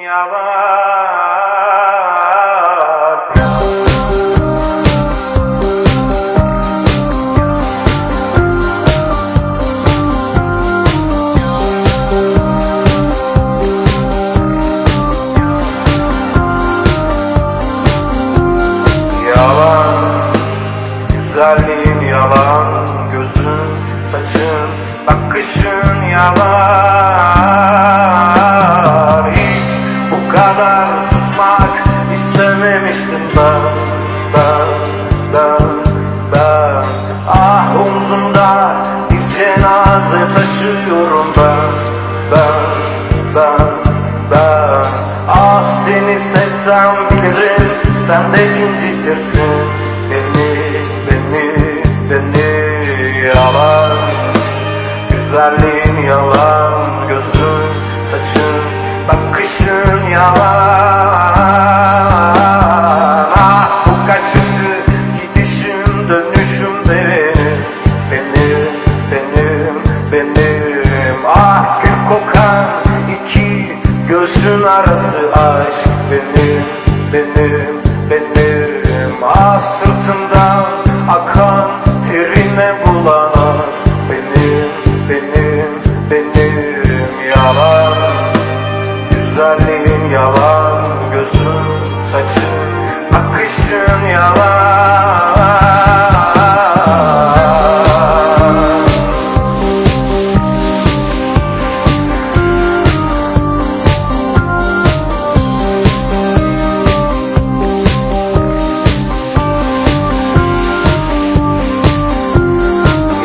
Yalan. Güzelliğin yalan. Gözün, saçın, bakışın yalan susmak istememiştim. Ben Ben, ben, ben Ah omzumda bir cenaze taşıyorum. Ben Ben, ben, ben Ah seni sevsem bilirim sen de incitirsin Beni, beni, beni. Yalan Güzelliğin yalan Gözün, saçın, bakışın yalan. Ah bu kaçıncı gidişim dönüşüm benim. Benim, benim, benim. Ah gül kokan iki gözün arası aşk. Benim, benim, benim. Ah sırtımdan saçın, bakışın yalan.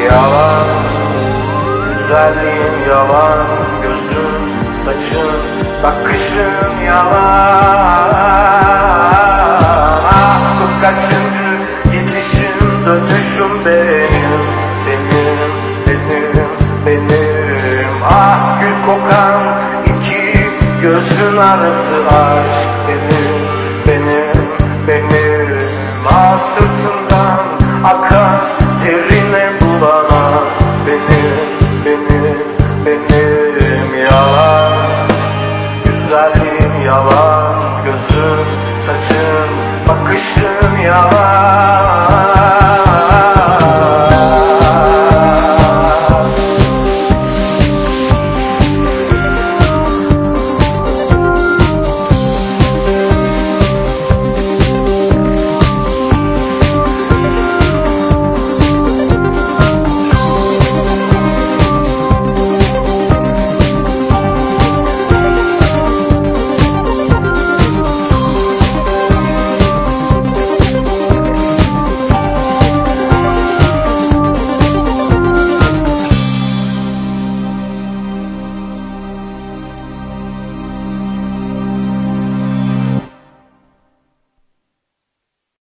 Yalan Güzelliğin yalan Gözün, saçın, bakışın yalan Ah bu kaçıncı gidişim? Dönüşüm benim Benim, benim, benim. Ah gül kokan iki gözün arası aşk yalan Gözün, saçın, bakışın yalan